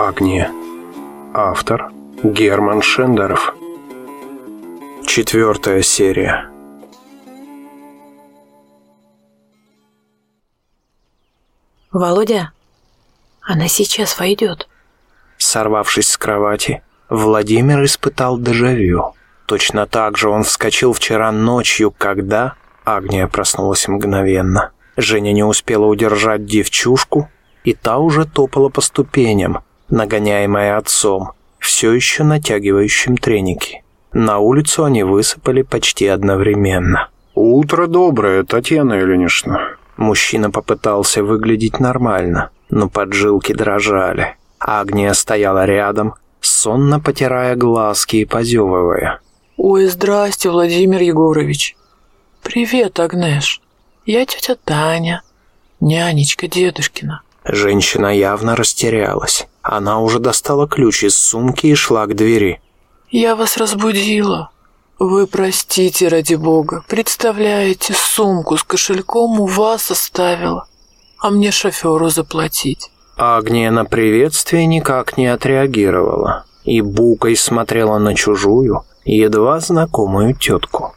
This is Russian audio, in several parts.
Агния. Автор Герман Шендеров. Четвертая серия. Володя, она сейчас войдет. Сорвавшись с кровати, Владимир испытал дежавю. Точно так же он вскочил вчера ночью, когда... Агния проснулась мгновенно. Женя не успела удержать девчушку, и та уже топала по ступеням, нагоняемая отцом, все еще натягивающим треники. На улицу они высыпали почти одновременно. «Утро доброе, Татьяна Ильинична». Мужчина попытался выглядеть нормально, но поджилки дрожали. Агния стояла рядом, сонно потирая глазки и позевывая. «Ой, здрасте, Владимир Егорович. Привет, Агнеш. Я тетя Таня, нянечка дедушкина». Женщина явно растерялась. Она уже достала ключ из сумки и шла к двери. «Я вас разбудила. Вы простите, ради бога. Представляете, сумку с кошельком у вас оставила, а мне шоферу заплатить». Агния на приветствие никак не отреагировала и букой смотрела на чужую, едва знакомую тетку.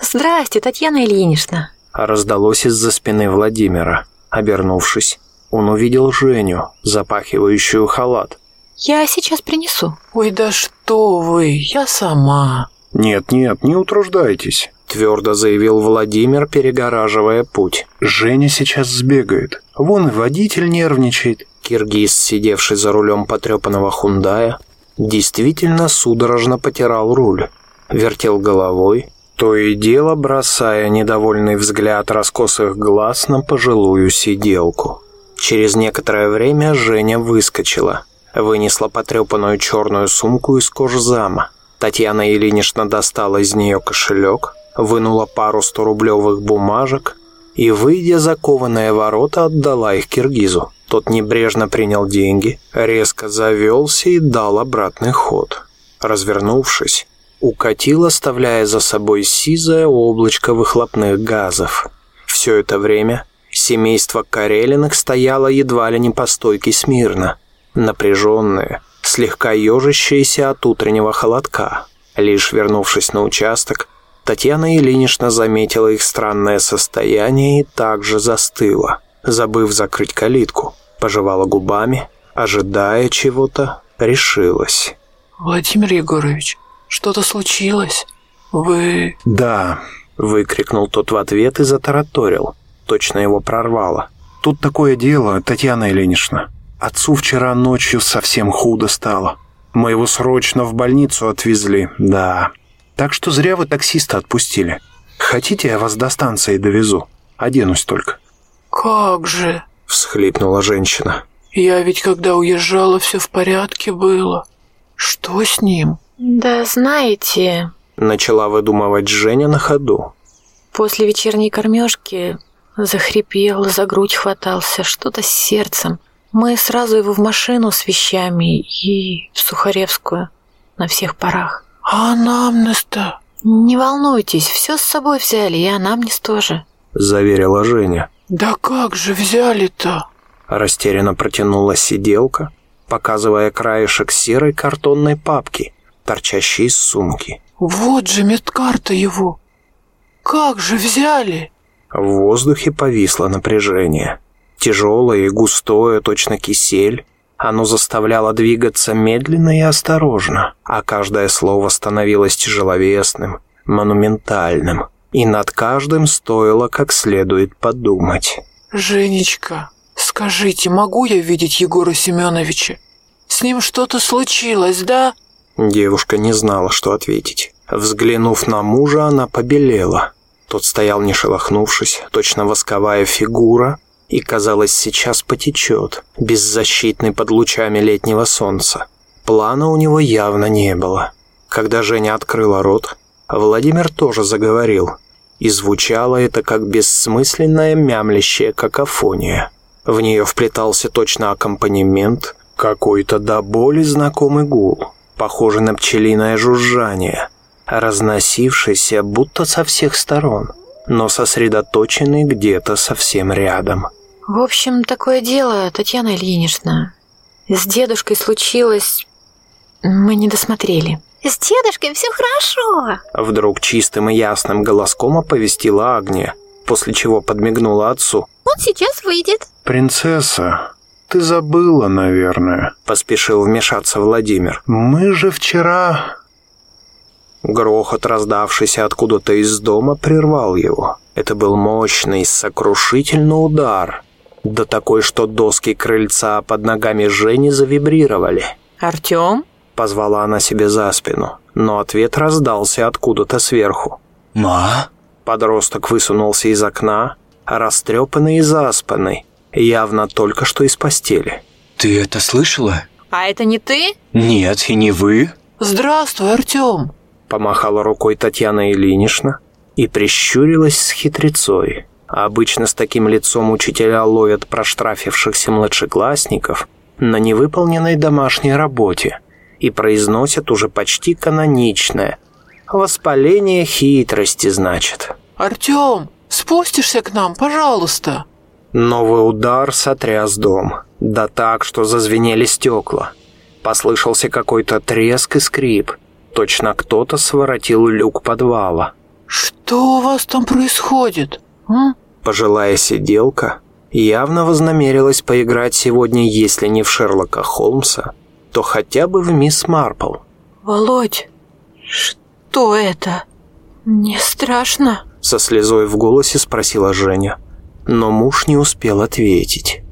Здрасте, Татьяна Ильинична. Раздалось из-за спины Владимира. Обернувшись, он увидел Женю, запахивающую халат. Я сейчас принесу. Ой, да что вы, я сама. Нет-нет, не утруждайтесь. Твердо заявил Владимир, перегораживая путь. Женя сейчас сбегает. Вон и водитель нервничает. Киргиз, сидевший за рулем потрепанного хундая, действительно судорожно потирал руль, вертел головой, то и дело бросая недовольный взгляд раскосых глаз на пожилую сиделку. Через некоторое время Женя выскочила, вынесла потрепанную черную сумку из кожзама. Татьяна Ильинична достала из нее кошелек, вынула пару сторублевых бумажек и, выйдя за кованые ворота, отдала их Киргизу. Тот небрежно принял деньги, резко завелся и дал обратный ход. Развернувшись, укатил, оставляя за собой сизое облачко выхлопных газов. Все это время семейство Карелиных стояло едва ли не по стойке смирно, напряженное, слегка ежащееся от утреннего холодка. Лишь вернувшись на участок, Татьяна Ильинична заметила их странное состояние и также застыла, забыв закрыть калитку, пожевала губами, ожидая чего-то, решилась. «Владимир Егорович, что-то случилось? Вы...» «Да», — выкрикнул тот в ответ и затараторил. Точно его прорвало. «Тут такое дело, Татьяна Ильинична. Отцу вчера ночью совсем худо стало. Мы его срочно в больницу отвезли, да. Так что зря вы таксиста отпустили. Хотите, я вас до станции довезу? Оденусь только». «Как же?» — всхлипнула женщина. «Я ведь когда уезжала, все в порядке было. Что с ним?» «Да знаете...» — начала выдумывать Женя на ходу. «После вечерней кормежки захрипел, за грудь хватался, что-то с сердцем. Мы сразу его в машину с вещами и в Сухаревскую на всех парах. А анамнез-то? Не волнуйтесь, все с собой взяли, и анамнез тоже. Заверила Женя. Да как же взяли-то? Растерянно протянула сиделка, показывая краешек серой картонной папки, торчащей из сумки. Вот же медкарта его. Как же взяли? В воздухе повисло напряжение. Тяжелое и густое, точно кисель. Оно заставляло двигаться медленно и осторожно, а каждое слово становилось тяжеловесным, монументальным, и над каждым стоило как следует подумать. «Женечка, скажите, могу я видеть Егора Семеновича? С ним что-то случилось, да?» Девушка не знала, что ответить. Взглянув на мужа, она побелела. Тот стоял не шелохнувшись, точно восковая фигура, и, казалось, сейчас потечет, беззащитный под лучами летнего солнца. Плана у него явно не было. Когда Женя открыла рот, Владимир тоже заговорил, и звучало это как бессмысленная мямлящая какофония. В нее вплетался точно аккомпанемент, какой-то до боли знакомый гул, похожий на пчелиное жужжание, разносившийся будто со всех сторон, но сосредоточенный где-то совсем рядом. В общем, такое дело, Татьяна Ильинична. С дедушкой случилось... Мы не досмотрели. С дедушкой все хорошо. Вдруг чистым и ясным голоском оповестила Агния, после чего подмигнула отцу. Он сейчас выйдет. «Принцесса, ты забыла, наверное». Поспешил вмешаться Владимир. «Мы же вчера...» Грохот, раздавшийся откуда-то из дома, прервал его. Это был мощный, сокрушительный удар. Да такой, что доски крыльца под ногами Жени завибрировали. «Артем?» Позвала она себе за спину, но ответ раздался откуда-то сверху. «Ма?» Подросток высунулся из окна, растрепанный и заспанный, явно только что из постели. «Ты это слышала?» «А это не ты?» «Нет, и не вы». «Здравствуй, Артем!» Помахала рукой Татьяна Ильинична и прищурилась с хитрецой. Обычно с таким лицом учителя ловят проштрафившихся младшеклассников на невыполненной домашней работе и произносят уже почти каноничное. «Воспаление хитрости, значит». «Артем, спустишься к нам, пожалуйста?» Новый удар сотряс дом. Да так, что зазвенели стекла. Послышался какой-то треск и скрип. Точно кто-то своротил люк подвала. «Что у вас там происходит?» а? Пожилая сиделка явно вознамерилась поиграть сегодня, если не в Шерлока Холмса, то хотя бы в мисс Марпл. «Володь, что это? Мне страшно». Со слезой в голосе спросила Женя, но муж не успел ответить.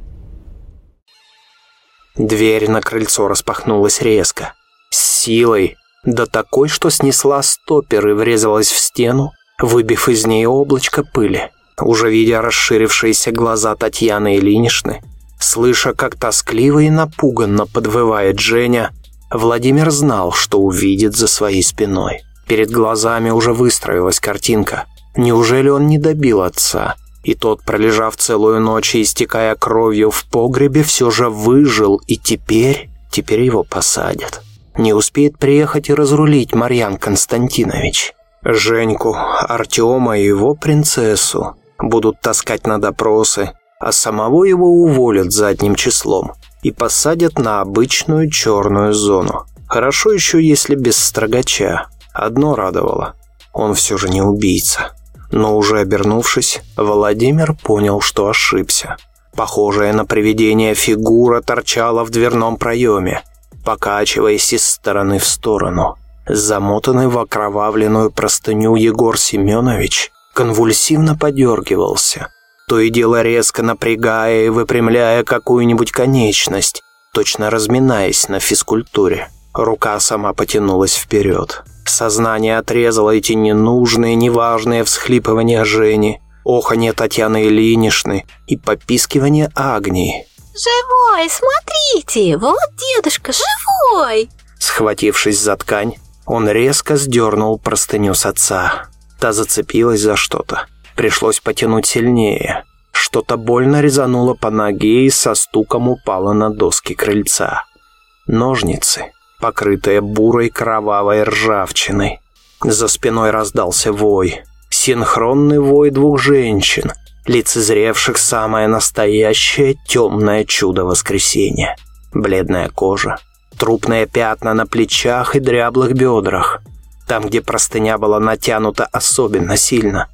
Дверь на крыльцо распахнулась резко, с силой, да такой, что снесла стопер и врезалась в стену, выбив из нее облачко пыли. Уже видя расширившиеся глаза Татьяны Ильиничны, слыша, как тоскливо и напуганно подвывает Женя, Владимир знал, что увидит за своей спиной. Перед глазами уже выстроилась картинка. Неужели он не добил отца? И тот, пролежав целую ночь и истекая кровью в погребе, все же выжил, и теперь, теперь его посадят. Не успеет приехать и разрулить Марьян Константинович. Женьку, Артема и его принцессу будут таскать на допросы, а самого его уволят задним числом и посадят на обычную черную зону. Хорошо еще, если без строгача. Одно радовало. Он все же не убийца. Но уже обернувшись, Владимир понял, что ошибся. Похожая на привидение фигура торчала в дверном проеме, покачиваясь из стороны в сторону. Замотанный в окровавленную простыню Егор Семенович конвульсивно подергивался, то и дело резко напрягая и выпрямляя какую-нибудь конечность, точно разминаясь на физкультуре. Рука сама потянулась вперед. Сознание отрезало эти ненужные, неважные всхлипывания Жени, оханье Татьяны Ильиничны и попискивание Агнии. Живой, смотрите, вот дедушка живой. Схватившись за ткань, он резко сдернул простыню с отца. Та зацепилась за что-то. Пришлось потянуть сильнее. Что-то больно резануло по ноге и со стуком упало на доски крыльца. Ножницы, покрытые бурой кровавой ржавчиной. За спиной раздался вой. Синхронный вой двух женщин, лицезревших самое настоящее темное чудо воскресенья. Бледная кожа, трупные пятна на плечах и дряблых бедрах. Там, где простыня была натянута особенно сильно.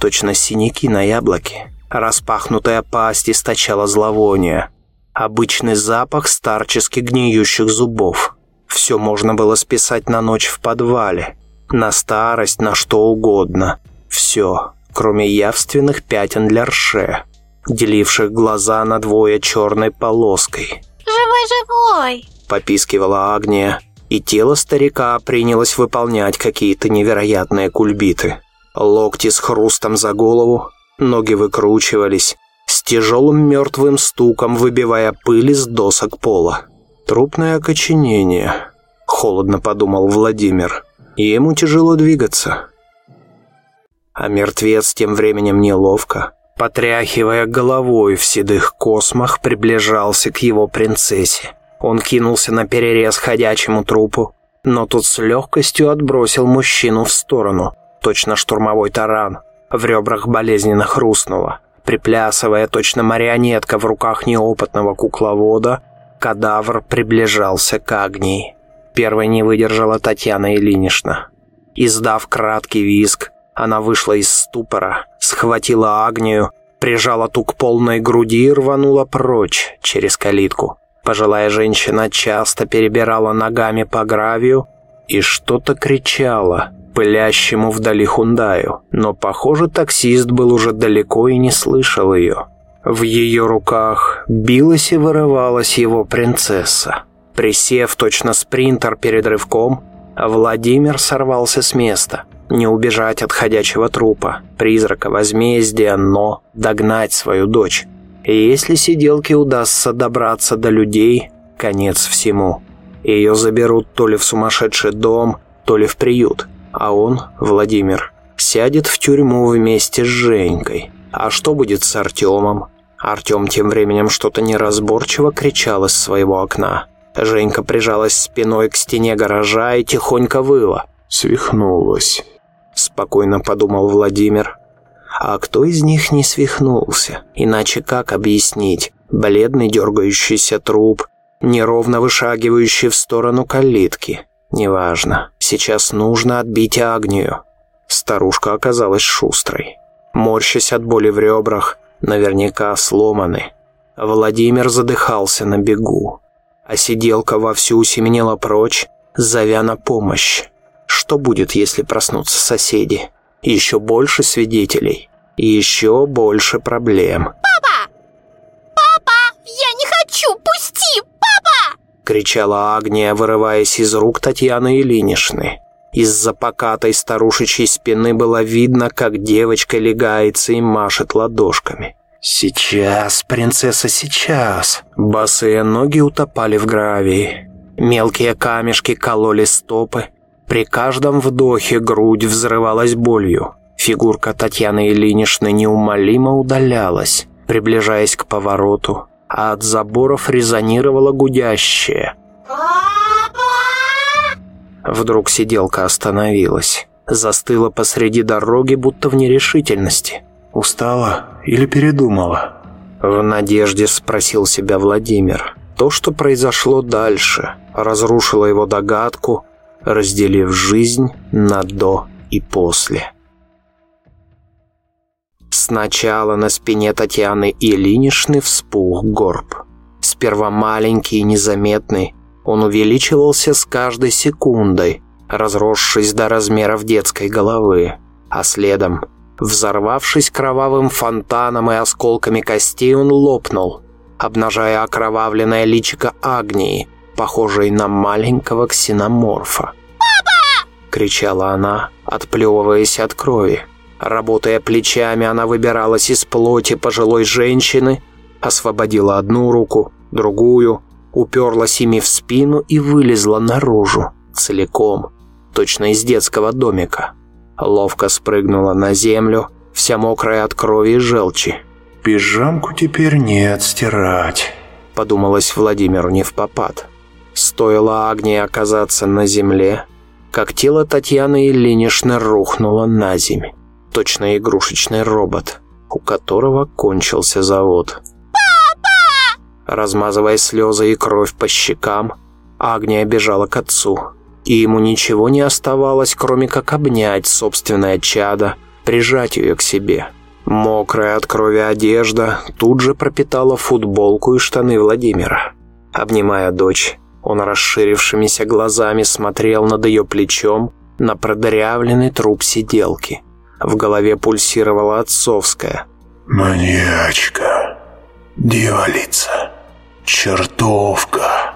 Точно синяки на яблоке. Распахнутая пасть источала зловоние. Обычный запах старчески гниющих зубов. Все можно было списать на ночь в подвале. На старость, на что угодно. Все, кроме явственных пятен для рше, деливших глаза на двое черной полоской. Живой-живой. Попискивала Агния, и тело старика принялось выполнять какие-то невероятные кульбиты. Локти с хрустом за голову, ноги выкручивались, с тяжелым мертвым стуком выбивая пыль из досок пола. Трупное окоченение, холодно подумал Владимир, ему тяжело двигаться. А мертвец тем временем неловко, потряхивая головой в седых космах, приближался к его принцессе. Он кинулся на перерез ходячему трупу, но тут с легкостью отбросил мужчину в сторону, точно штурмовой таран. В ребрах болезненно хрустнуло. Приплясывая точно марионетка в руках неопытного кукловода, Кадавр приближался к Агнии. Первой не выдержала Татьяна Ильинична. Издав краткий визг, она вышла из ступора, схватила Агнию, прижала ту к полной груди и рванула прочь через калитку. Пожилая женщина часто перебирала ногами по гравию и что-то кричала пылящему вдали Хундаю, но, похоже, таксист был уже далеко и не слышал ее. В ее руках билась и вырывалась его принцесса. Присев точно спринтер перед рывком, Владимир сорвался с места. Не убежать от ходячего трупа, призрака возмездия, но догнать свою дочь. И если сиделке удастся добраться до людей, конец всему. Ее заберут то ли в сумасшедший дом, то ли в приют. А он, Владимир, сядет в тюрьму вместе с Женькой. А что будет с Артемом? Артем тем временем что-то неразборчиво кричал из своего окна. Женька прижалась спиной к стене гаража и тихонько выла. Свихнулась. Спокойно подумал Владимир. А кто из них не свихнулся? Иначе как объяснить? Бледный дергающийся труп, неровно вышагивающий в сторону калитки. Неважно. Сейчас нужно отбить Агнию. Старушка оказалась шустрой. Морщась от боли в ребрах, наверняка сломаны. Владимир задыхался на бегу. А сиделка вовсю семенила прочь, зовя на помощь. Что будет, если проснутся соседи? Еще больше свидетелей. И еще больше проблем. Папа! Папа! Я не хочу! Пусти! Папа! Кричала Агния, вырываясь из рук Татьяны Ильиничны. Из-за покатой старушечьей спины было видно, как девочка легается и машет ладошками. «Сейчас, принцесса, сейчас!» Босые ноги утопали в гравии. Мелкие камешки кололи стопы. При каждом вдохе грудь взрывалась болью. Фигурка Татьяны Ильиничны неумолимо удалялась, приближаясь к повороту, а от заборов резонировало гудящее. Вдруг сиделка остановилась, застыла посреди дороги, будто в нерешительности. Устала или передумала? В надежде спросил себя Владимир. То, что произошло дальше, разрушило его догадку, разделив жизнь на «до» и «после». Сначала на спине Татьяны Ильиничны вспух горб. Сперва маленький и незаметный, он увеличивался с каждой секундой, разросшись до размеров детской головы, а следом, взорвавшись кровавым фонтаном и осколками костей, он лопнул, обнажая окровавленное личико Агнии, похожей на маленького ксеноморфа. «Папа!» — кричала она, отплевываясь от крови. Работая плечами, она выбиралась из плоти пожилой женщины, освободила одну руку, другую, уперлась ими в спину и вылезла наружу, целиком, точно из детского домика. Ловко спрыгнула на землю, вся мокрая от крови и желчи. «Пижамку теперь не отстирать», — подумалось Владимиру не в попад. Стоило Агнии оказаться на земле, как тело Татьяны Ильиничны рухнуло на земь. Точно игрушечный робот, у которого кончился завод. Размазывая слезы и кровь по щекам, Агния бежала к отцу. И ему ничего не оставалось, кроме как обнять собственное чадо, прижать ее к себе. Мокрая от крови одежда тут же пропитала футболку и штаны Владимира. Обнимая дочь, он расширившимися глазами смотрел над ее плечом на продырявленный труп сиделки. В голове пульсировала отцовская. «Маньячка, дьяволица, чертовка».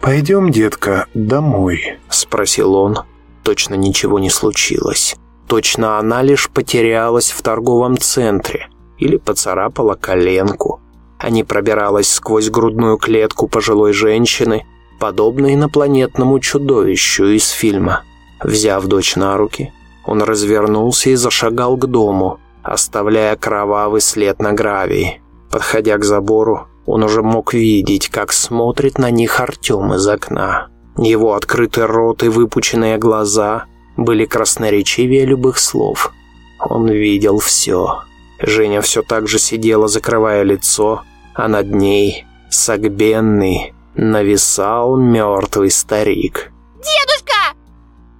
«Пойдем, детка, домой», — спросил он. Точно ничего не случилось. Точно она лишь потерялась в торговом центре или поцарапала коленку, не пробиралась сквозь грудную клетку пожилой женщины, подобно инопланетному чудовищу из фильма. Взяв дочь на руки, он развернулся и зашагал к дому, оставляя кровавый след на гравии. Подходя к забору, он уже мог видеть, как смотрит на них Артем из окна. Его открытый рот и выпученные глаза были красноречивее любых слов. Он видел все. Женя все так же сидела, закрывая лицо, а над ней сагбенный, нависал мертвый старик. Дедушка!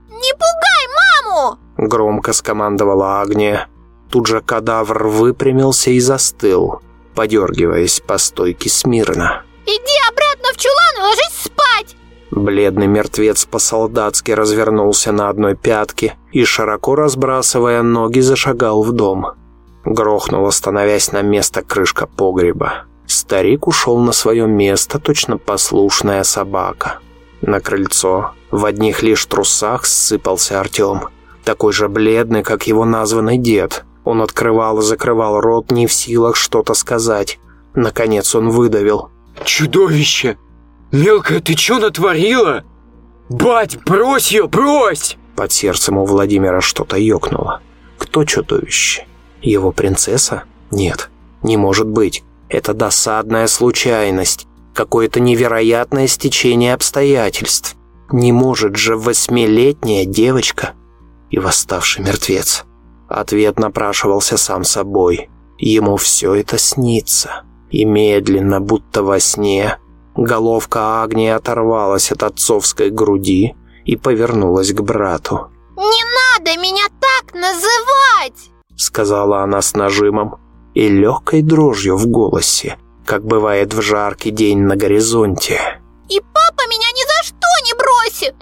Не пугай маму! Громко скомандовала Агния. Тут же кадавр выпрямился и застыл, подергиваясь по стойке смирно. Иди обратно в чулан и ложись спать! Бледный мертвец по-солдатски развернулся на одной пятке и, широко разбрасывая ноги, зашагал в дом. Грохнула, становясь на место крышка погреба. Старик ушел на свое место, точно послушная собака. На крыльцо в одних лишь трусах ссыпался Артем. Такой же бледный, как его названный дед. Он открывал и закрывал рот, не в силах что-то сказать. Наконец он выдавил. Чудовище! Мелкая, ты что натворила? Бать, брось ее, брось! Под сердцем у Владимира что-то ёкнуло. Кто чудовище? Его принцесса? Нет, не может быть. Это досадная случайность, какое-то невероятное стечение обстоятельств. Не может же восьмилетняя девочка и восставший мертвец. Ответ напрашивался сам собой. Ему все это снится. И медленно, будто во сне, головка Агнии оторвалась от отцовской груди и повернулась к брату. Не надо меня так называть! Сказала она с нажимом и легкой дрожью в голосе, как бывает в жаркий день на горизонте. И папа меня ни за что не бросит!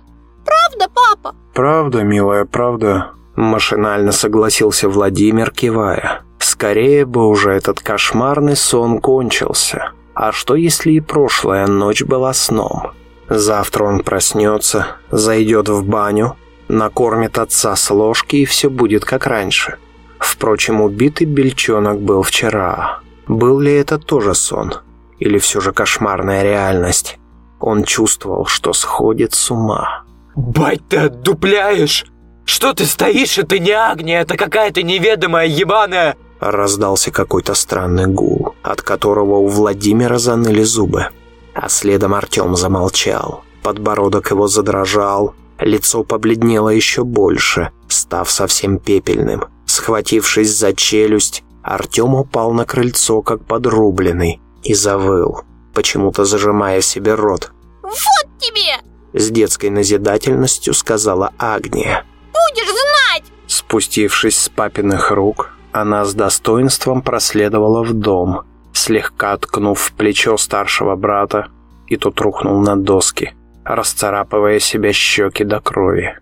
Правда, папа? Правда, милая, правда. Машинально согласился Владимир, кивая. Скорее бы уже этот кошмарный сон кончился. А что если и прошлая ночь была сном? Завтра он проснется, зайдет в баню, накормит отца с ложки и все будет как раньше. Впрочем, убитый бельчонок был вчера. Был ли это тоже сон? Или все же кошмарная реальность? Он чувствовал, что сходит с ума. Бать, ты отдупляешь! Что ты стоишь? Это не Агния, это какая-то неведомая ебаная... Раздался какой-то странный гул, от которого у Владимира заныли зубы. А следом Артем замолчал. Подбородок его задрожал, лицо побледнело еще больше, став совсем пепельным. Схватившись за челюсть, Артем упал на крыльцо, как подрубленный, и завыл, почему-то зажимая себе рот. Вот тебе! С детской назидательностью сказала Агния. Будешь знать! Спустившись с папиных рук, она с достоинством проследовала в дом, слегка ткнув в плечо старшего брата, и тот рухнул на доски, расцарапывая себе щеки до крови.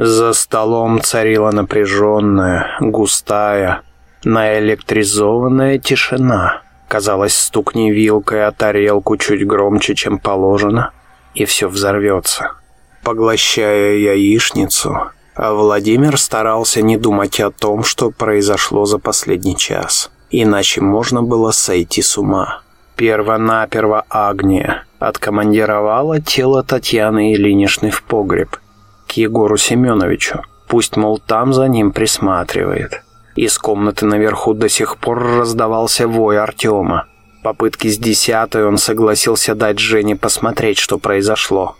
За столом царила напряженная, густая, наэлектризованная тишина. Казалось, стукни вилкой о тарелку чуть громче, чем положено, и все взорвется. Поглощая яичницу, Владимир старался не думать о том, что произошло за последний час. Иначе можно было сойти с ума. Первонаперво Агния откомандировала тело Татьяны Ильиничны в погреб – к Егору Семеновичу. Пусть, мол, там за ним присматривает. Из комнаты наверху до сих пор раздавался вой Артема. Попытки с десятой он согласился дать Жене посмотреть, что произошло.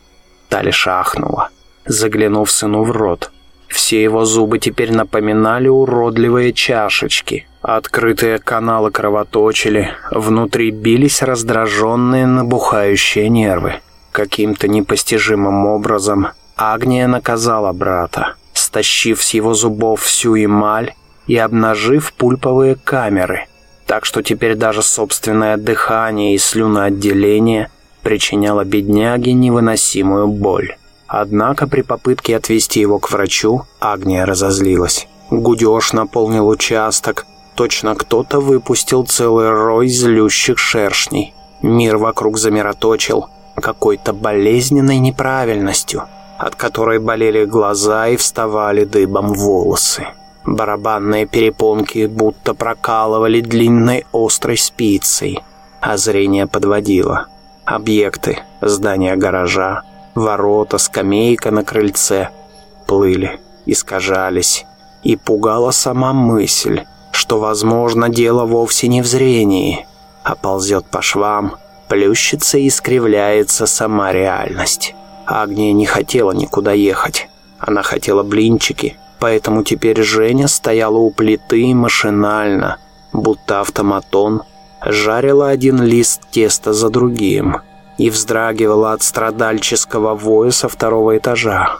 Та лишь ахнула, заглянув сыну в рот. Все его зубы теперь напоминали уродливые чашечки. Открытые каналы кровоточили, внутри бились раздраженные набухающие нервы. Каким-то непостижимым образом Агния наказала брата, стащив с его зубов всю эмаль и обнажив пульповые камеры, так что теперь даже собственное дыхание и слюноотделение причиняло бедняге невыносимую боль. Однако при попытке отвести его к врачу Агния разозлилась. Гудеж наполнил участок, точно кто-то выпустил целый рой злющих шершней. Мир вокруг замироточил какой-то болезненной неправильностью – от которой болели глаза и вставали дыбом волосы. Барабанные перепонки будто прокалывали длинной острой спицей, а зрение подводило. Объекты, здание гаража, ворота, скамейка на крыльце плыли, искажались, и пугала сама мысль, что, возможно, дело вовсе не в зрении, а ползет по швам, плющится и искривляется сама реальность. Агния не хотела никуда ехать. Она хотела блинчики, поэтому теперь Женя стояла у плиты машинально, будто автоматон, жарила один лист теста за другим и вздрагивала от страдальческого воя со второго этажа,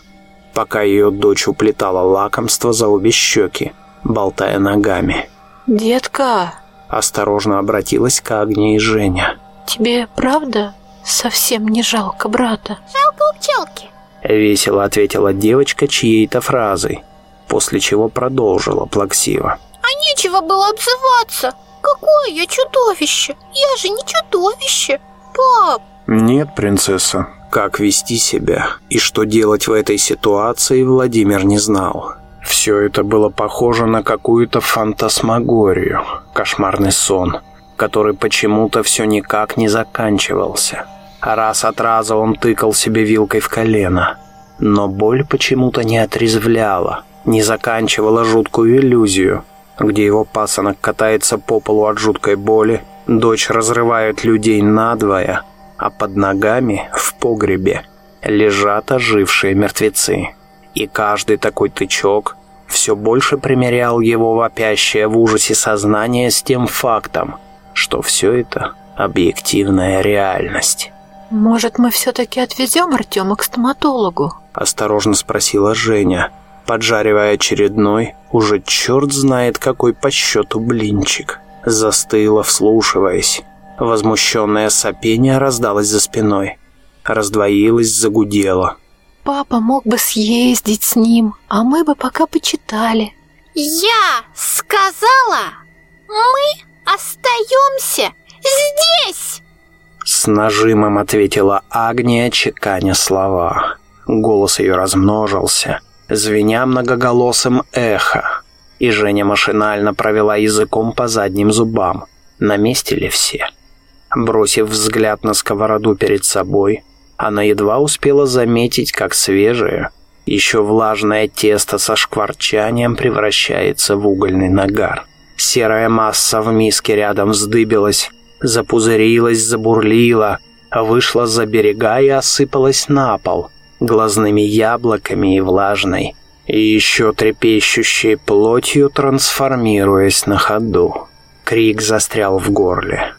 пока ее дочь уплетала лакомство за обе щеки, болтая ногами. «Детка!» Осторожно обратилась к Агне и Женя. «Тебе правда совсем не жалко брата?» Жалко у пчелки. Весело ответила девочка чьей-то фразой, после чего продолжила плаксиво. А нечего было обзываться. Какое я чудовище? Я же не чудовище. Пап, Нет, принцесса. Как вести себя и что делать в этой ситуации, Владимир не знал. Все это было похоже на какую-то фантасмагорию, кошмарный сон, который почему-то все никак не заканчивался. Раз от раза он тыкал себе вилкой в колено, но боль почему-то не отрезвляла, не заканчивала жуткую иллюзию, где его пасынок катается по полу от жуткой боли, дочь разрывает людей надвое, а под ногами в погребе лежат ожившие мертвецы. И каждый такой тычок все больше примерял его вопящее в ужасе сознание с тем фактом, что все это объективная реальность. «Может, мы все-таки отвезем Артема к стоматологу?» Осторожно спросила Женя, поджаривая очередной, уже черт знает какой по счету блинчик. Застыла, вслушиваясь. Возмущенное сопение раздалось за спиной. Раздвоилось, загудело. «Папа мог бы съездить с ним, а мы бы пока почитали». я сказала, мы остаемся здесь. С нажимом ответила Агния, чеканя слова. Голос ее размножился, звеня многоголосым эхо. И Женя машинально провела языком по задним зубам. На месте ли все? Бросив взгляд на сковороду перед собой, она едва успела заметить, как свежее, еще влажное тесто со шкварчанием превращается в угольный нагар. Серая масса в миске рядом вздыбилась, запузырилась, забурлила, вышла за берега и осыпалась на пол, глазными яблоками и влажной, и еще трепещущей плотью трансформируясь на ходу. Крик застрял в горле.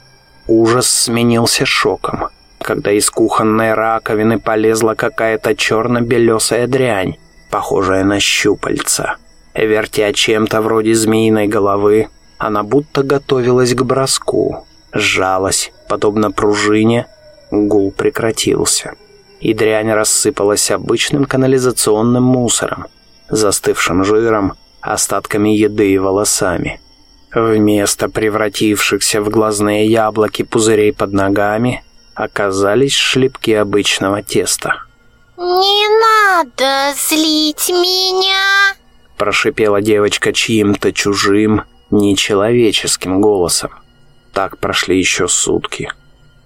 Ужас сменился шоком, когда из кухонной раковины полезла какая-то черно-белесая дрянь, похожая на щупальца. Вертя чем-то вроде змеиной головы, она будто готовилась к броску. Сжалась, подобно пружине, гул прекратился. И дрянь рассыпалась обычным канализационным мусором, застывшим жиром, остатками еды и волосами. Вместо превратившихся в глазные яблоки пузырей под ногами оказались шлепки обычного теста. Не надо злить меня. Прошипела девочка чьим-то чужим, нечеловеческим голосом. Так прошли еще сутки.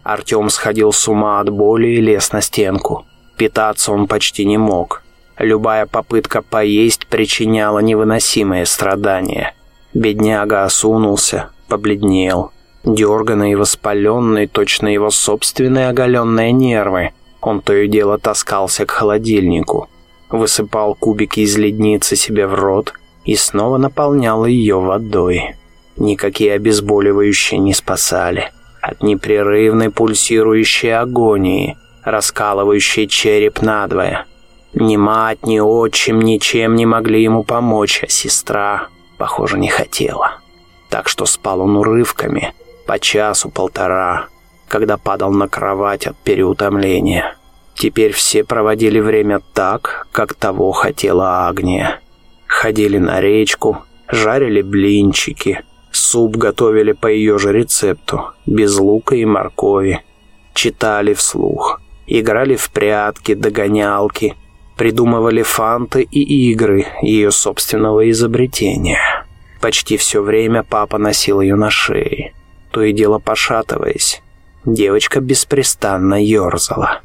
Артем сходил с ума от боли и лез на стенку. Питаться он почти не мог. Любая попытка поесть причиняла невыносимые страдания. Бедняга осунулся, побледнел. Дерганный и воспаленный, точно его собственные оголенные нервы. Он то и дело таскался к холодильнику. Высыпал кубики из ледницы себе в рот и снова наполнял ее водой. Никакие обезболивающие не спасали. От непрерывной пульсирующей агонии, раскалывающей череп надвое. Ни мать, ни отчим ничем не могли ему помочь, а сестра, похоже, не хотела. Так что спал он урывками, по часу-полтора, когда падал на кровать от переутомления. Теперь все проводили время так, как того хотела Агния. Ходили на речку, жарили блинчики, суп готовили по ее же рецепту, без лука и моркови. Читали вслух, играли в прятки, догонялки, придумывали фанты и игры ее собственного изобретения. Почти все время папа носил ее на шее, то и дело пошатываясь. Девочка беспрестанно ерзала.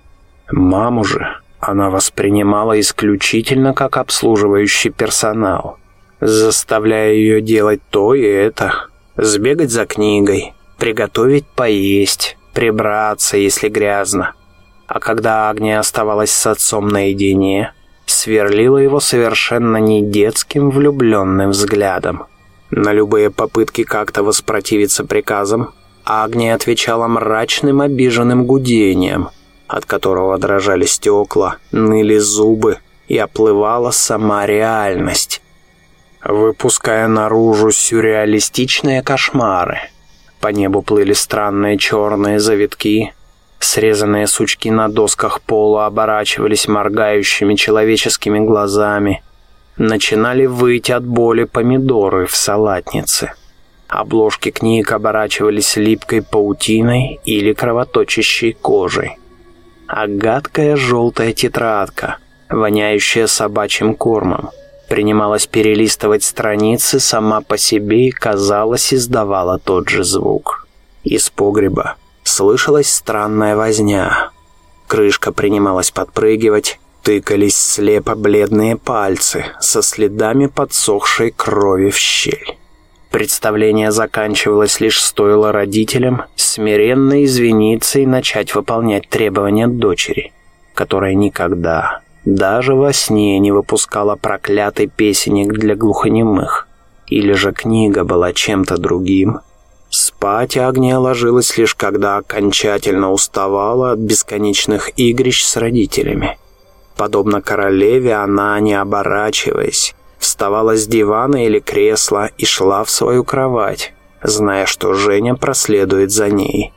Маму же она воспринимала исключительно как обслуживающий персонал, заставляя ее делать то и это, сбегать за книгой, приготовить поесть, прибраться, если грязно. А когда Агния оставалась с отцом наедине, сверлила его совершенно не детским влюбленным взглядом. На любые попытки как-то воспротивиться приказам Агния отвечала мрачным обиженным гудением, от которого дрожали стекла, ныли зубы и оплывала сама реальность, выпуская наружу сюрреалистичные кошмары. По небу плыли странные черные завитки, срезанные сучки на досках пола оборачивались моргающими человеческими глазами, начинали выть от боли помидоры в салатнице. Обложки книг оборачивались липкой паутиной или кровоточащей кожей. А гадкая желтая тетрадка, воняющая собачьим кормом, принималась перелистывать страницы сама по себе и, казалось, издавала тот же звук. Из погреба слышалась странная возня. Крышка принималась подпрыгивать, тыкались слепо бледные пальцы со следами подсохшей крови в щель. Представление заканчивалось лишь стоило родителям смиренно извиниться и начать выполнять требования дочери, которая никогда, даже во сне не выпускала проклятый песенник для глухонемых. Или же книга была чем-то другим. Спать Агния ложилась лишь когда окончательно уставала от бесконечных игрищ с родителями. Подобно королеве, она, не оборачиваясь, вставала с дивана или кресла и шла в свою кровать, зная, что Женя проследует за ней.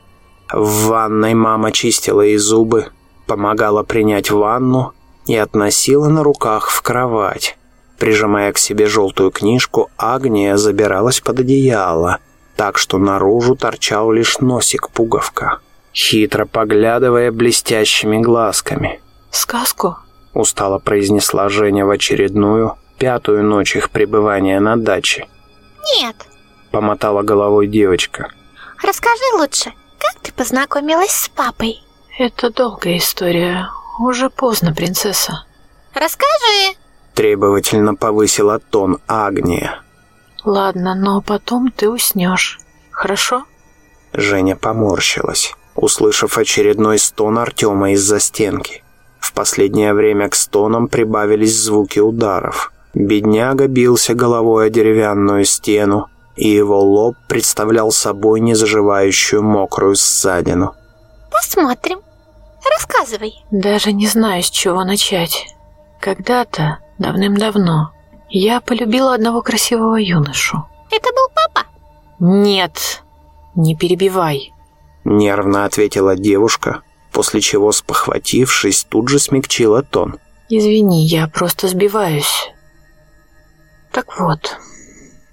В ванной мама чистила ей зубы, помогала принять ванну и относила на руках в кровать. Прижимая к себе желтую книжку, Агния забиралась под одеяло, так что наружу торчал лишь носик-пуговка, хитро поглядывая блестящими глазками. «Сказку?» — устало произнесла Женя в очередную, пятую ночь их пребывания на даче. Нет. Помотала головой девочка. Расскажи лучше, как ты познакомилась с папой? Это долгая история. Уже поздно, принцесса. Расскажи. Требовательно повысила тон Агния. Ладно, но потом ты уснешь. Хорошо? Женя поморщилась, услышав очередной стон Артема из-за стенки. В последнее время к стонам прибавились звуки ударов. Бедняга бился головой о деревянную стену, и его лоб представлял собой незаживающую мокрую ссадину. Посмотрим. Рассказывай. Даже не знаю, с чего начать. Когда-то, давным-давно, я полюбила одного красивого юношу. Это был папа? Нет, не перебивай. Нервно ответила девушка, после чего, спохватившись, тут же смягчила тон. Извини, я просто сбиваюсь. Так вот,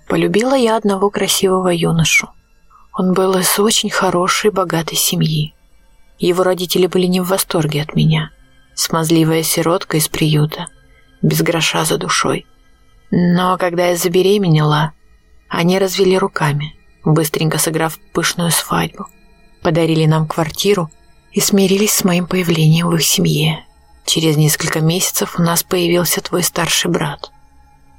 полюбила я одного красивого юношу. Он был из очень хорошей, богатой семьи. Его родители были не в восторге от меня. Смазливая сиротка из приюта, без гроша за душой. Но когда я забеременела, они развели руками, быстренько сыграв пышную свадьбу. Подарили нам квартиру и смирились с моим появлением в их семье. Через несколько месяцев у нас появился твой старший брат.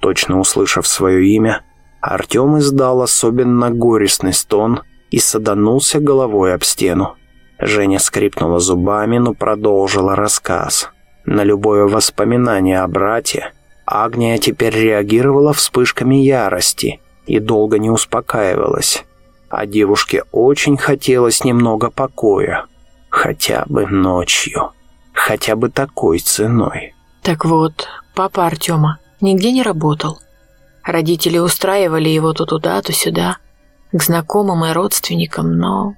Точно услышав свое имя, Артем издал особенно горестный стон и саданулся головой об стену. Женя скрипнула зубами, но продолжила рассказ. На любое воспоминание о брате Агния теперь реагировала вспышками ярости и долго не успокаивалась. А девушке очень хотелось немного покоя. Хотя бы ночью. Хотя бы такой ценой. Так вот, папа Артема нигде не работал. Родители устраивали его то туда, то сюда, к знакомым и родственникам, но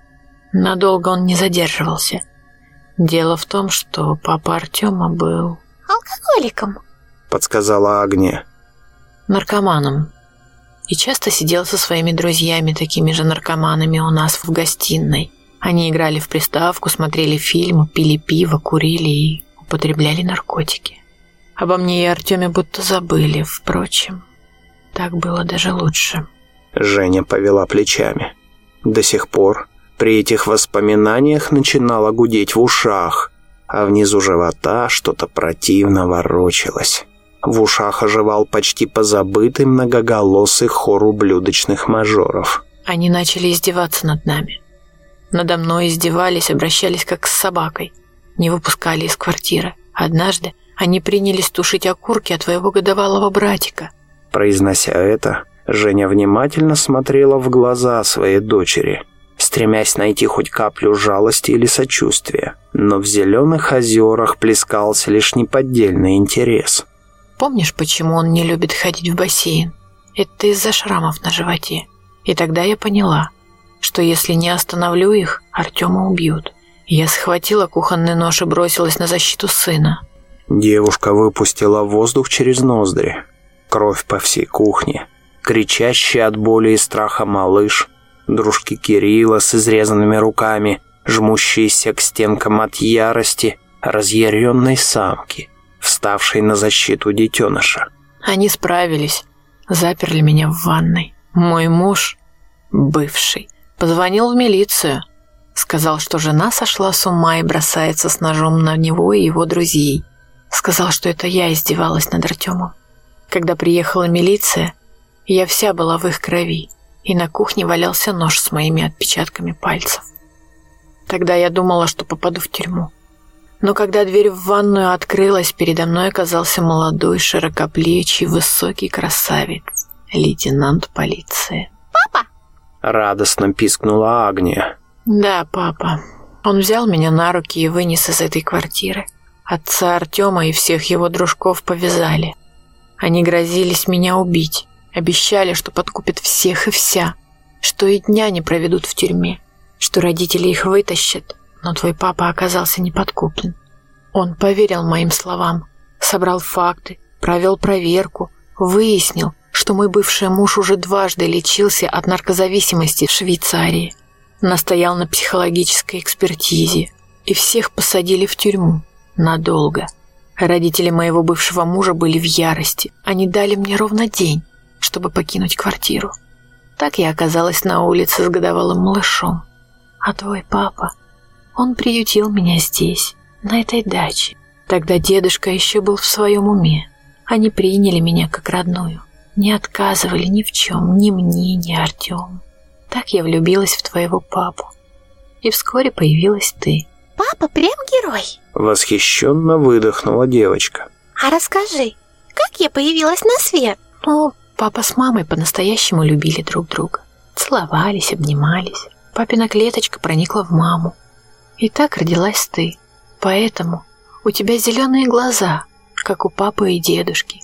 надолго он не задерживался. Дело в том, что папа Артема был... Алкоголиком, подсказала Агния. Наркоманом. И часто сидел со своими друзьями, такими же наркоманами, у нас в гостиной. Они играли в приставку, смотрели фильмы, пили пиво, курили и употребляли наркотики. Обо мне и Артеме будто забыли, впрочем. Так было даже лучше. Женя повела плечами. До сих пор при этих воспоминаниях начинала гудеть в ушах, а внизу живота что-то противно ворочалось. В ушах оживал почти позабытый многоголосый хор ублюдочных мажоров. Они начали издеваться над нами. Надо мной издевались, обращались как с собакой. Не выпускали из квартиры. Однажды они принялись тушить окурки от твоего годовалого братика. Произнося это, Женя внимательно смотрела в глаза своей дочери. Стремясь найти хоть каплю жалости или сочувствия. Но в зеленых озерах плескался лишь неподдельный интерес. Помнишь, почему он не любит ходить в бассейн? Это из-за шрамов на животе. И тогда я поняла, что если не остановлю их, Артема убьют. Я схватила кухонный нож и бросилась на защиту сына. Девушка выпустила воздух через ноздри. Кровь по всей кухне. Кричащий от боли и страха малыш. Дружки Кирилла с изрезанными руками, жмущиеся к стенкам от ярости, разъяренной самки, вставшей на защиту детеныша. Они справились. Заперли меня в ванной. Мой муж, бывший, позвонил в милицию. Сказал, что жена сошла с ума и бросается с ножом на него и его друзей. Сказал, что это я издевалась над Артемом. Когда приехала милиция, я вся была в их крови, и на кухне валялся нож с моими отпечатками пальцев. Тогда я думала, что попаду в тюрьму. Но когда дверь в ванную открылась, передо мной оказался молодой, широкоплечий, высокий красавец, лейтенант полиции. Папа? Радостно пискнула Агния. Да, папа. Он взял меня на руки и вынес из этой квартиры. Отца Артема и всех его дружков повязали. Они грозились меня убить. Обещали, что подкупят всех и вся. Что и дня не проведут в тюрьме. Что родители их вытащат. Но твой папа оказался неподкуплен. Он поверил моим словам. Собрал факты. Провел проверку. Выяснил, что мой бывший муж уже дважды лечился от наркозависимости в Швейцарии настоял на психологической экспертизе, и всех посадили в тюрьму. Надолго. Родители моего бывшего мужа были в ярости. Они дали мне ровно день, чтобы покинуть квартиру. Так я оказалась на улице с годовалым малышом. А твой папа, он приютил меня здесь, на этой даче. Тогда дедушка еще был в своем уме. Они приняли меня как родную. Не отказывали ни в чем, ни мне, ни Артему. Так я влюбилась в твоего папу. И вскоре появилась ты. Папа прям герой. Восхищенно выдохнула девочка. А расскажи, как я появилась на свет? Ну, папа с мамой по-настоящему любили друг друга. Целовались, обнимались. Папина клеточка проникла в маму. И так родилась ты. Поэтому у тебя зеленые глаза, как у папы и дедушки.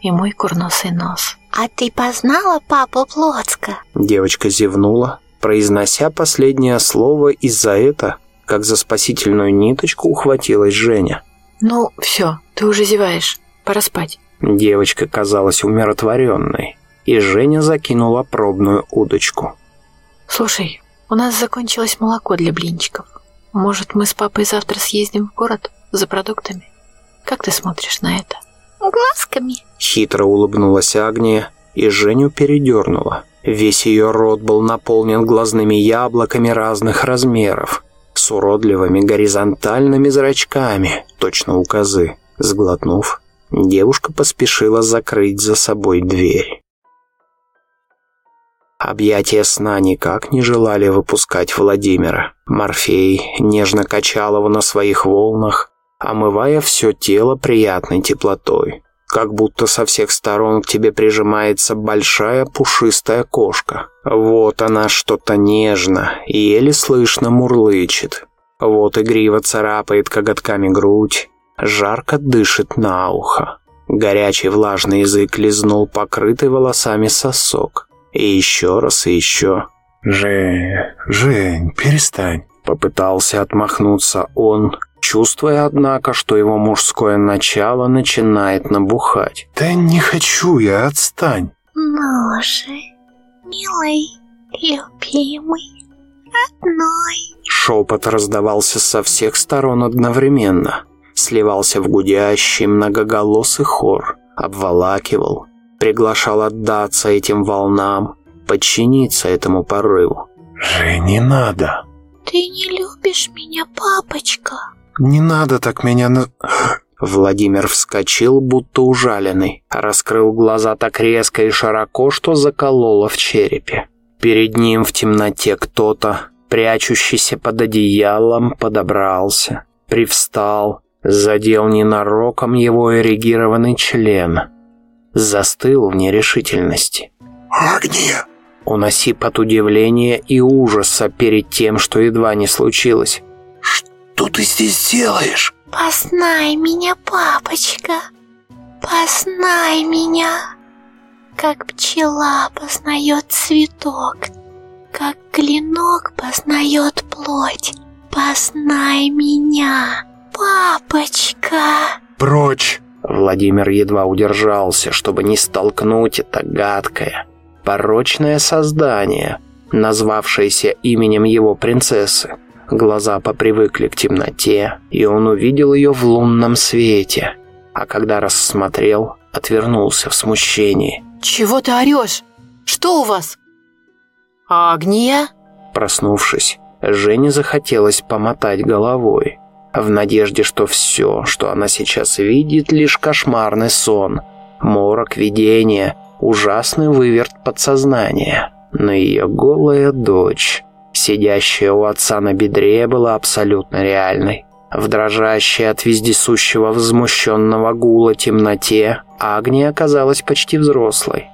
И мой курносый нос. А ты познала папу Плотска? Девочка зевнула, произнося последнее слово из-за это, как за спасительную ниточку ухватилась Женя. Ну, все, ты уже зеваешь. Пора спать. Девочка казалась умиротворенной, и Женя закинула пробную удочку. Слушай, у нас закончилось молоко для блинчиков. Может, мы с папой завтра съездим в город за продуктами? Как ты смотришь на это? Глазками. Хитро улыбнулась Агния, и Женю передернула. Весь ее рот был наполнен глазными яблоками разных размеров, с уродливыми горизонтальными зрачками, точно у козы. Сглотнув, девушка поспешила закрыть за собой дверь. Объятия сна никак не желали выпускать Владимира. Морфей нежно качал его на своих волнах, омывая все тело приятной теплотой. Как будто со всех сторон к тебе прижимается большая пушистая кошка. Вот она что-то нежно, еле слышно мурлычет. Вот игриво царапает коготками грудь, жарко дышит на ухо. Горячий влажный язык лизнул покрытый волосами сосок. И еще раз, и еще. «Жень, Жень, перестань!» Попытался отмахнуться он, чувствуя, однако, что его мужское начало начинает набухать. «Да не хочу я, отстань!» Ну же, милый, любимый, родной. Шепот раздавался со всех сторон одновременно, сливался в гудящий многоголосый хор, обволакивал, приглашал отдаться этим волнам, подчиниться этому порыву. «Жень, не надо!» Ты не любишь меня, папочка? «Не надо так меня на...» Владимир вскочил, будто ужаленный, раскрыл глаза так резко и широко, что закололо в черепе. Перед ним в темноте кто-то, прячущийся под одеялом, подобрался, привстал, задел ненароком его эрегированный член. Застыл в нерешительности. «Агния! уносив от удивления и ужаса перед тем, что едва не случилось. Что ты здесь делаешь? Познай меня, папочка, познай меня, как пчела познает цветок, как клинок познает плоть. Познай меня, папочка. Прочь! Владимир едва удержался, чтобы не столкнуть это гадкое, порочное создание, назвавшееся именем его принцессы. Глаза попривыкли к темноте, и он увидел ее в лунном свете, а когда рассмотрел, отвернулся в смущении. Чего ты орешь? Что у вас? Агния? Проснувшись, Жене захотелось помотать головой, в надежде, что все, что она сейчас видит, лишь кошмарный сон, морок видения, ужасный выверт подсознания. Но ее голая дочь, сидящая у отца на бедре, была абсолютно реальной. В дрожащей от вездесущего возмущенного гула темноте Агния оказалась почти взрослой.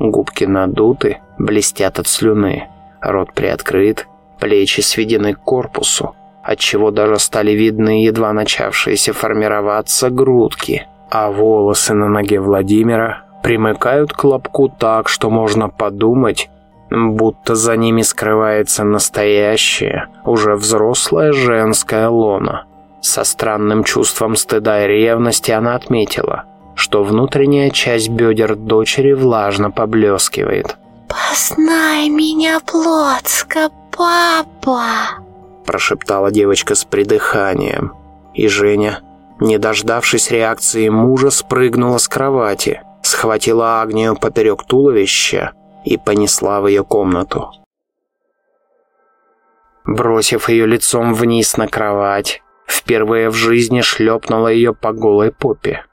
Губки надуты, блестят от слюны, рот приоткрыт, плечи сведены к корпусу, отчего даже стали видны едва начавшиеся формироваться грудки, а волосы на ноге Владимира примыкают к лобку так, что можно подумать, будто за ними скрывается настоящее, уже взрослая женская лона. Со странным чувством стыда и ревности она отметила, что внутренняя часть бедер дочери влажно поблескивает. Познай меня, плотска, папа прошептала девочка с придыханием. И Женя, не дождавшись реакции мужа, спрыгнула с кровати, схватила Агнию поперек туловища и понесла в ее комнату. Бросив ее лицом вниз на кровать, впервые в жизни шлепнула ее по голой попе.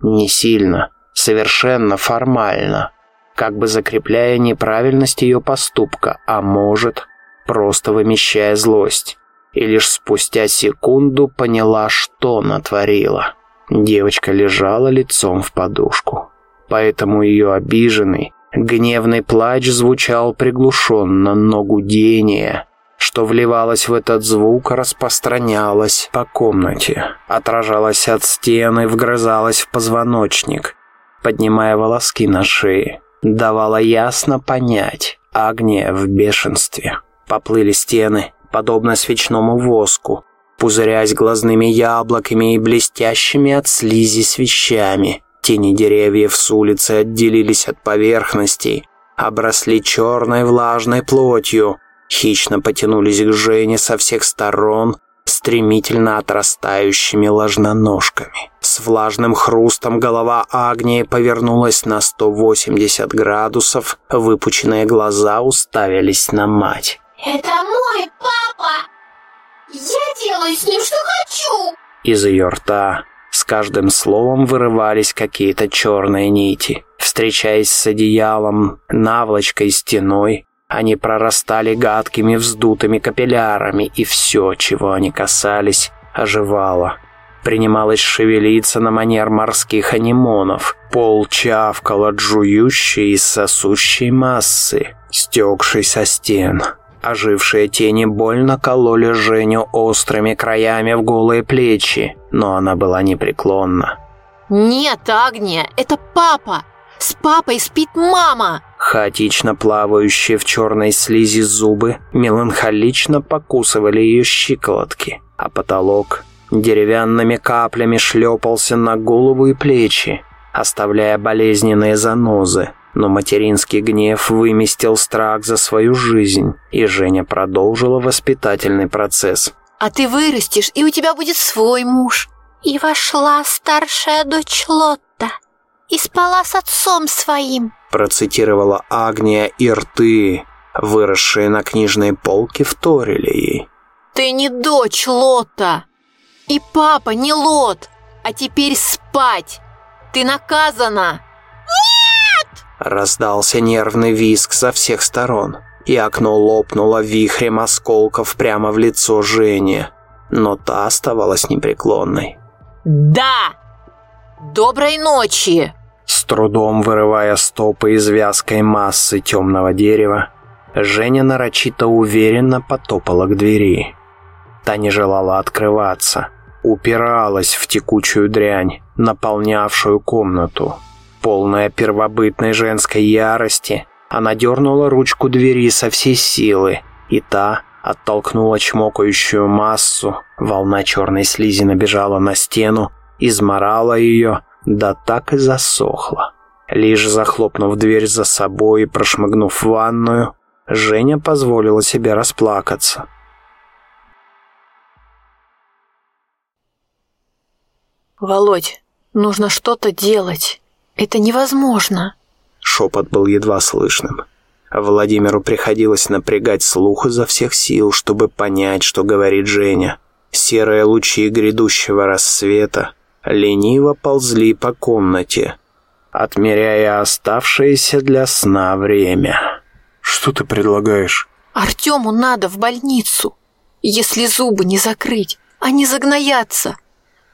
Не сильно, совершенно формально, как бы закрепляя неправильность ее поступка, а может, просто вымещая злость и лишь спустя секунду поняла, что натворила. Девочка лежала лицом в подушку, поэтому ее обиженный, гневный плач звучал приглушенно, но гудение, что вливалось в этот звук, распространялось по комнате, отражалось от стены, вгрызалось в позвоночник, поднимая волоски на шее, давала ясно понять, Агния в бешенстве. Поплыли стены, подобно свечному воску, пузырясь глазными яблоками и блестящими от слизи свещами. Тени деревьев с улицы отделились от поверхностей, обросли черной влажной плотью, хищно потянулись к Жене со всех сторон, стремительно отрастающими ложноножками. С влажным хрустом голова Агнии повернулась на 180 градусов, выпученные глаза уставились на мать. Это мой папа! Я делаю с ним, что хочу!» Из ее рта с каждым словом вырывались какие-то черные нити. Встречаясь с одеялом, наволочкой, стеной, они прорастали гадкими вздутыми капиллярами, и все, чего они касались, оживало. Принималось шевелиться на манер морских анимонов. Пол чавкал от жующей и сосущей массы, стекшей со стен. Ожившие тени больно кололи Женю острыми краями в голые плечи, но она была непреклонна. «Нет, Агния, это папа! С папой спит мама!» Хаотично плавающие в черной слизи зубы меланхолично покусывали ее щиколотки, а потолок деревянными каплями шлепался на голову и плечи, оставляя болезненные занозы но материнский гнев выместил страх за свою жизнь, и Женя продолжила воспитательный процесс. «А ты вырастешь, и у тебя будет свой муж». И вошла старшая дочь Лотта и спала с отцом своим. Процитировала Агния и рты, выросшие на книжной полке, вторили ей. «Ты не дочь Лота, и папа не Лот, а теперь спать! Ты наказана!» Раздался нервный визг со всех сторон, и окно лопнуло вихрем осколков прямо в лицо Жени, но та оставалась непреклонной. «Да! Доброй ночи!» С трудом вырывая стопы из вязкой массы темного дерева, Женя нарочито уверенно потопала к двери. Та не желала открываться, упиралась в текучую дрянь, наполнявшую комнату. Полная первобытной женской ярости, она дернула ручку двери со всей силы, и та оттолкнула чмокающую массу, волна черной слизи набежала на стену, изморала ее, да так и засохла. Лишь захлопнув дверь за собой и прошмыгнув в ванную, Женя позволила себе расплакаться. «Володь, нужно что-то делать. Это невозможно!» Шепот был едва слышным. Владимиру приходилось напрягать слух изо всех сил, чтобы понять, что говорит Женя. Серые лучи грядущего рассвета лениво ползли по комнате, отмеряя оставшееся для сна время. Что ты предлагаешь? Артему надо в больницу. Если зубы не закрыть, они загноятся.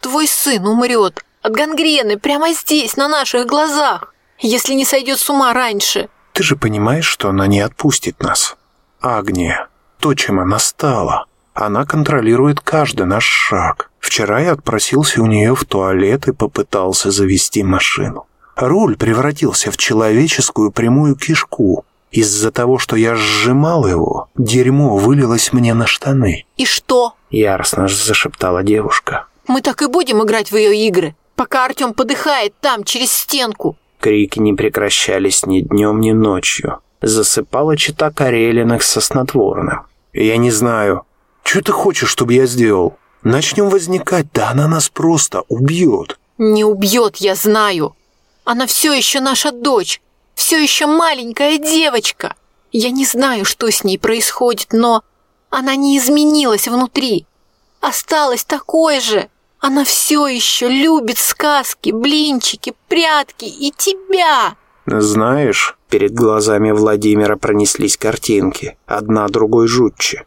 Твой сын умрет от гангрены прямо здесь, на наших глазах, если не сойдет с ума раньше. Ты же понимаешь, что она не отпустит нас. Агния, то, чем она стала, она контролирует каждый наш шаг. Вчера я отпросился у нее в туалет и попытался завести машину. Руль превратился в человеческую прямую кишку. Из-за того, что я сжимал его, дерьмо вылилось мне на штаны. И что? Яростно зашептала девушка. Мы так и будем играть в ее игры, пока Артем подыхает там, через стенку. Крики не прекращались ни днем, ни ночью. Засыпала чита Карелиных со снотворным. Я не знаю. Что ты хочешь, чтобы я сделал? Начнем возникать, да она нас просто убьет. Не убьет, я знаю. Она все еще наша дочь, все еще маленькая девочка. Я не знаю, что с ней происходит, но она не изменилась внутри. Осталась такой же. Она все еще любит сказки, блинчики, прятки и тебя. Знаешь, перед глазами Владимира пронеслись картинки, одна другой жутче.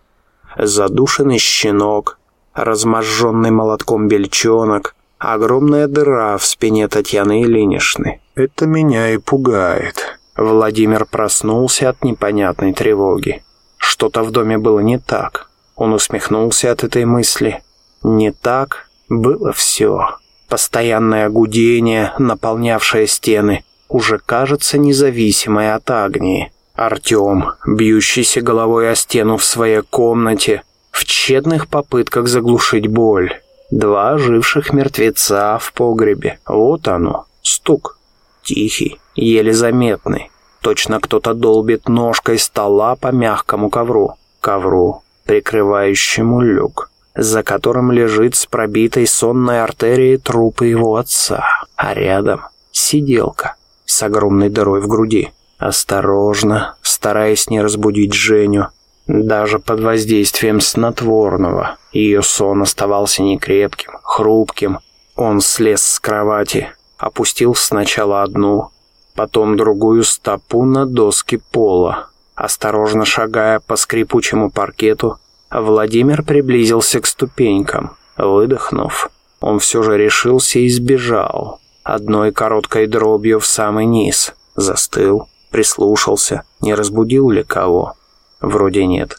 Задушенный щенок, разможженный молотком бельчонок, огромная дыра в спине Татьяны Ильиничны. Это меня и пугает. Владимир проснулся от непонятной тревоги. Что-то в доме было не так. Он усмехнулся от этой мысли. Не так было все. Постоянное гудение, наполнявшее стены, уже кажется независимой от Агнии. Артем, бьющийся головой о стену в своей комнате, в тщетных попытках заглушить боль. Два оживших мертвеца в погребе. Вот оно, стук. Тихий, еле заметный. Точно кто-то долбит ножкой стола по мягкому ковру. Ковру, прикрывающему люк за которым лежит с пробитой сонной артерией труп его отца, а рядом сиделка с огромной дырой в груди. Осторожно, стараясь не разбудить Женю, даже под воздействием снотворного, ее сон оставался некрепким, хрупким. Он слез с кровати, опустил сначала одну, потом другую стопу на доски пола, осторожно шагая по скрипучему паркету, Владимир приблизился к ступенькам. Выдохнув, он все же решился и сбежал. Одной короткой дробью в самый низ. Застыл, прислушался, не разбудил ли кого. Вроде нет.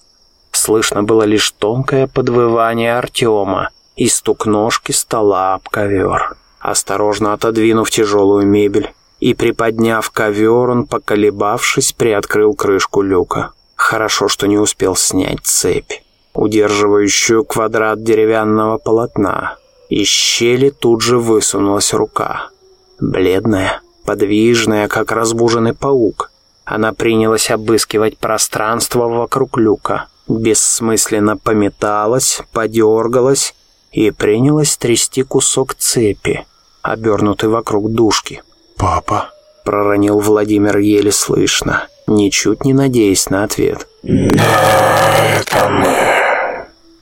Слышно было лишь тонкое подвывание Артема и стук ножки стола об ковер. Осторожно отодвинув тяжелую мебель и приподняв ковер, он, поколебавшись, приоткрыл крышку люка. Хорошо, что не успел снять цепь удерживающую квадрат деревянного полотна. Из щели тут же высунулась рука. Бледная, подвижная, как разбуженный паук. Она принялась обыскивать пространство вокруг люка. Бессмысленно пометалась, подергалась и принялась трясти кусок цепи, обернутый вокруг дужки. «Папа», — проронил Владимир еле слышно, ничуть не надеясь на ответ. «Да, это мы»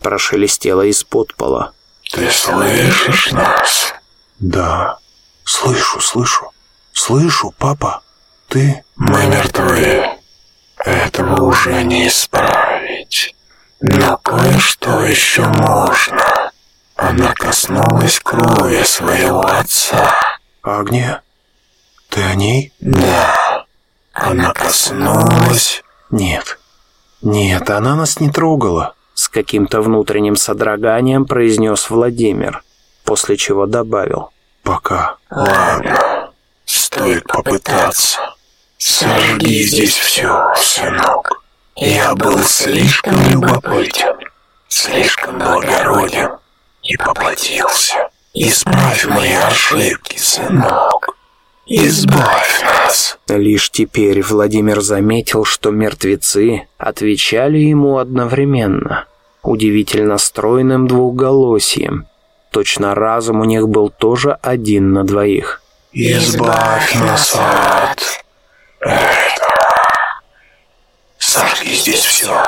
прошелестело из-под пола. «Ты слышишь нас?» «Да, слышу, слышу. Слышу, папа. Ты...» «Мы мертвы. Этого уже не исправить. Но кое-что еще можно. Она коснулась крови своего отца». «Агния? Ты о ней?» «Да. Она коснулась...» «Нет, Нет, она нас не трогала. С каким-то внутренним содроганием произнес Владимир, после чего добавил. Пока. Ладно, стоит попытаться. Сожги здесь все, сынок. Я был слишком любопытен, слишком благороден и поплатился. Исправь мои ошибки, сынок. Избавь нас. Лишь теперь Владимир заметил, что мертвецы отвечали ему одновременно, удивительно стройным двухголосием. Точно разум у них был тоже один на двоих. Избавь нас от этого. Сожги здесь все.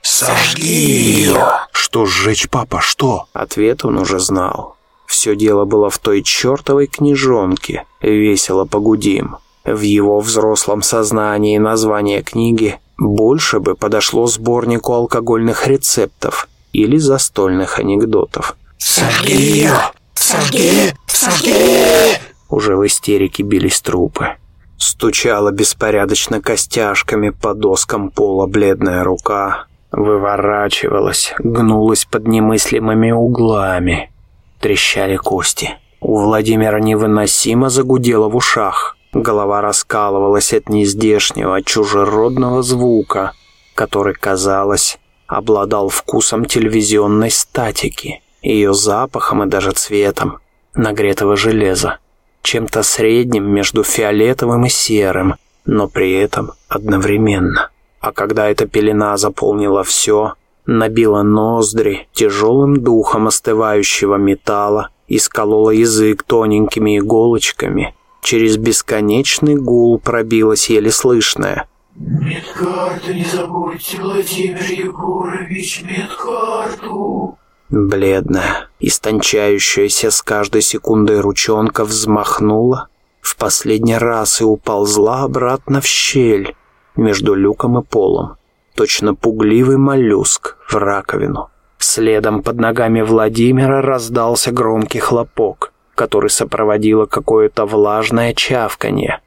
Сожги ее. Что сжечь, папа, что? Ответ он уже знал. Все дело было в той чертовой книжонке «Весело погудим». В его взрослом сознании название книги больше бы подошло сборнику алкогольных рецептов или застольных анекдотов. Ее. Сожги. Сожги. Уже в истерике бились трупы. Стучала беспорядочно костяшками по доскам пола бледная рука. Выворачивалась, гнулась под немыслимыми углами. Трещали кости. У Владимира невыносимо загудело в ушах. Голова раскалывалась от нездешнего, чужеродного звука, который, казалось, обладал вкусом телевизионной статики, ее запахом и даже цветом нагретого железа, чем-то средним между фиолетовым и серым, но при этом одновременно. А когда эта пелена заполнила все, набила ноздри тяжелым духом остывающего металла и сколола язык тоненькими иголочками. Через бесконечный гул пробилось еле слышное. Медкарту не забудьте, Владимир Егорович, медкарту. Бледная, истончающаяся с каждой секундой ручонка взмахнула в последний раз и уползла обратно в щель между люком и полом. Точно пугливый моллюск в раковину. Следом под ногами Владимира раздался громкий хлопок, который сопроводило какое-то влажное чавканье.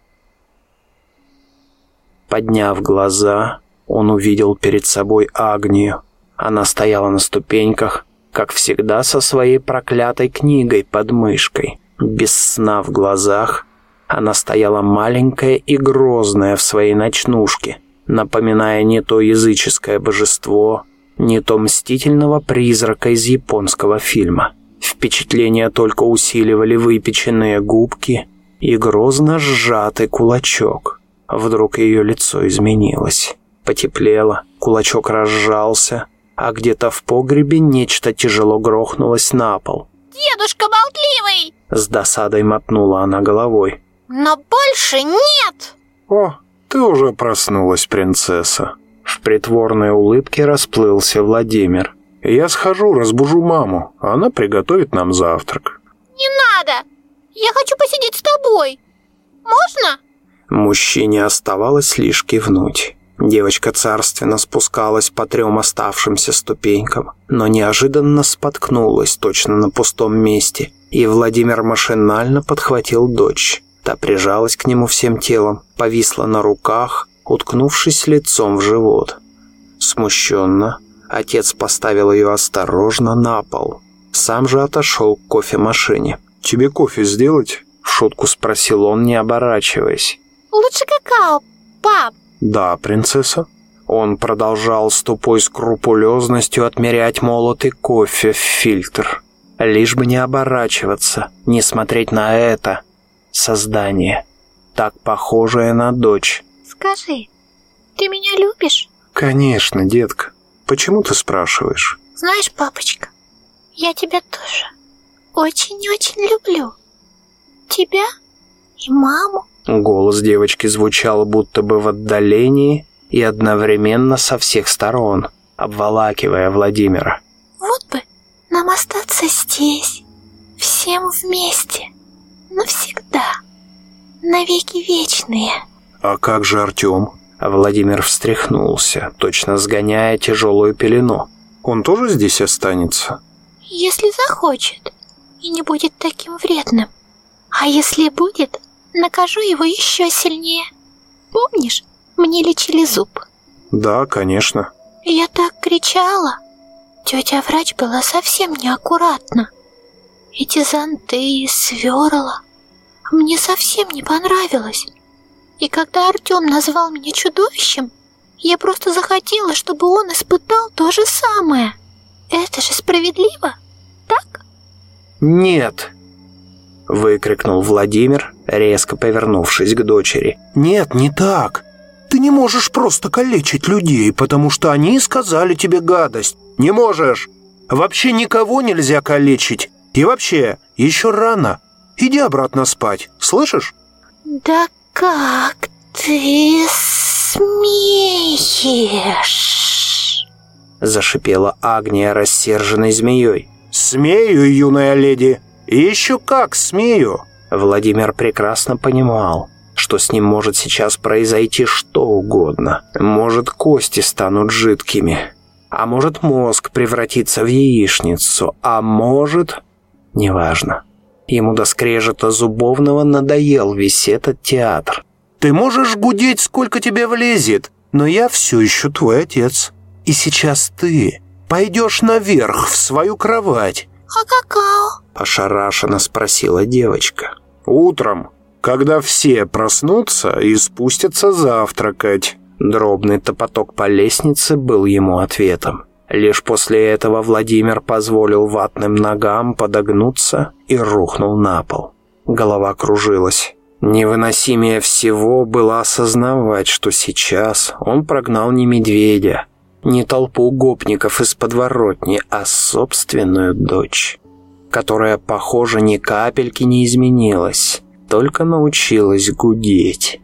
Подняв глаза, он увидел перед собой Агнию. Она стояла на ступеньках, как всегда со своей проклятой книгой под мышкой. Без сна в глазах она стояла маленькая и грозная в своей ночнушке, напоминая не то языческое божество, не то мстительного призрака из японского фильма. Впечатления только усиливали выпеченные губки и грозно сжатый кулачок. Вдруг ее лицо изменилось. Потеплело, кулачок разжался, а где-то в погребе нечто тяжело грохнулось на пол. Дедушка болтливый! С досадой мотнула она головой. Но больше нет! О, ты уже проснулась, принцесса. В притворной улыбке расплылся Владимир. Я схожу, разбужу маму. Она приготовит нам завтрак. Не надо! Я хочу посидеть с тобой. Можно? Мужчине оставалось лишь кивнуть. Девочка царственно спускалась по трем оставшимся ступенькам, но неожиданно споткнулась точно на пустом месте, и Владимир машинально подхватил дочь. Та прижалась к нему всем телом, повисла на руках, уткнувшись лицом в живот. Смущенно, отец поставил ее осторожно на пол. Сам же отошел к кофемашине. «Тебе кофе сделать?» В шутку спросил он, не оборачиваясь. Лучше какао, пап. «Да, принцесса». Он продолжал с тупой скрупулезностью отмерять молотый кофе в фильтр. Лишь бы не оборачиваться, не смотреть на это создание, так похожее на дочь. Скажи, ты меня любишь? «Конечно, детка. Почему ты спрашиваешь?» Знаешь, папочка, я тебя тоже очень-очень люблю. Тебя и маму. Голос девочки звучал будто бы в отдалении и одновременно со всех сторон, обволакивая Владимира. Вот бы нам остаться здесь, всем вместе, навсегда, навеки вечные. «А как же Артем?» Владимир встряхнулся, точно сгоняя тяжелую пелену. «Он тоже здесь останется?» Если захочет и не будет таким вредным. А если будет, накажу его еще сильнее. Помнишь, мне лечили зуб? «Да, конечно». Я так кричала. Тетя-врач была совсем неаккуратна. Эти зонты, сверла. Мне совсем не понравилось. И когда Артем назвал меня чудовищем, я просто захотела, чтобы он испытал то же самое. Это же справедливо, так? «Нет!» — выкрикнул Владимир, резко повернувшись к дочери. «Нет, не так. Ты не можешь просто калечить людей, потому что они сказали тебе гадость. Не можешь. Вообще никого нельзя калечить. И вообще, еще рано. Иди обратно спать, слышишь?» Да как ты смеешь? Зашипела Агния рассерженной змеей. «Смею, юная леди. И еще как смею!» Владимир прекрасно понимал, что с ним может сейчас произойти что угодно. Может, кости станут жидкими, а может, мозг превратится в яичницу, а может... Неважно. Ему до скрежета зубовного надоел весь этот театр. «Ты можешь гудеть, сколько тебе влезет, но я все еще твой отец. И сейчас ты пойдешь наверх в свою кровать». А какао? Ошарашенно спросила девочка. «Утром, когда все проснутся и спустятся завтракать». Дробный топоток по лестнице был ему ответом. Лишь после этого Владимир позволил ватным ногам подогнуться и рухнул на пол. Голова кружилась. Невыносимее всего было осознавать, что сейчас он прогнал не медведя, не толпу гопников из подворотни, а собственную дочь, которая, похоже, ни капельки не изменилась, только научилась гудеть.